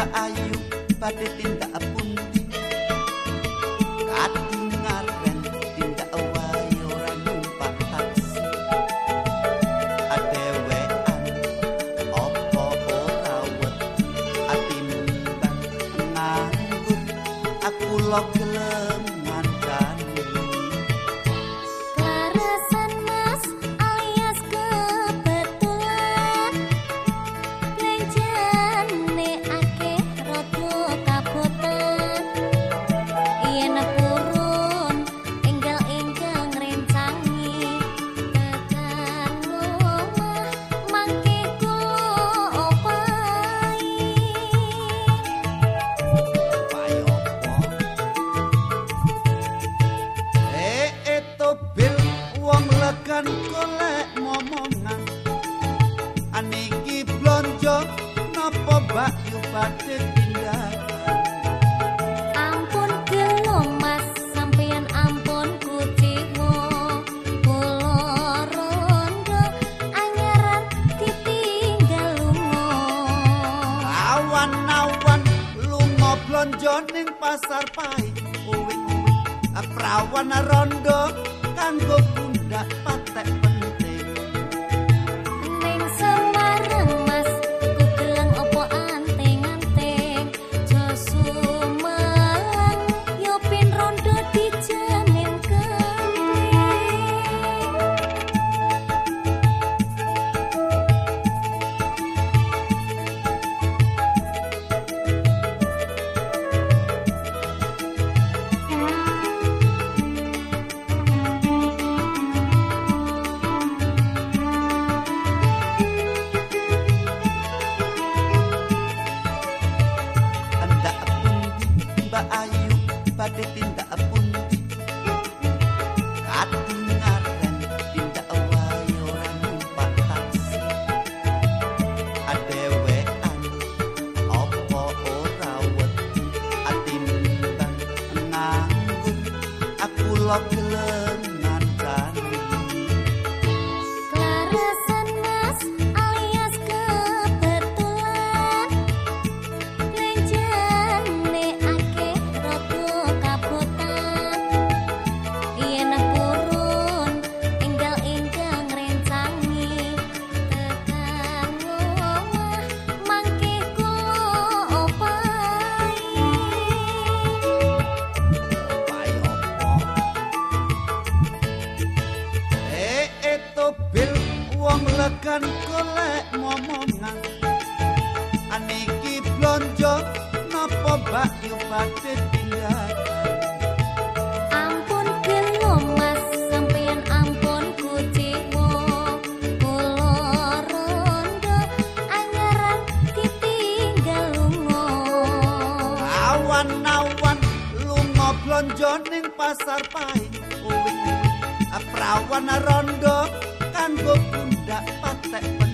kaayu pada tinta apunti, kati ngaren tinta awayoran numpak taksi adewean opo ora wedi atimbang nganggur aku lok wong legan golek momongan. Aniki blonjo napa mbak yu badhe tindakan? Ampun gelo mas sampeyan ampun kuciwo Kula rondo anyaran ditinggal lunga Awan-awan lunga blonjo ning pasar pahit. Uwing-uwing prawan rondo nganggo lock legan golek momongan. Aniki blonjo napa mbak yu badhe tindakan? Ampun gelo mas sampeyan ampun kuciwo Kula rondo anyaran ditinggal lunga Awan-awan lunga blonjo ning pasar. Uwing-uwing prawan rondo kanggo pundak patek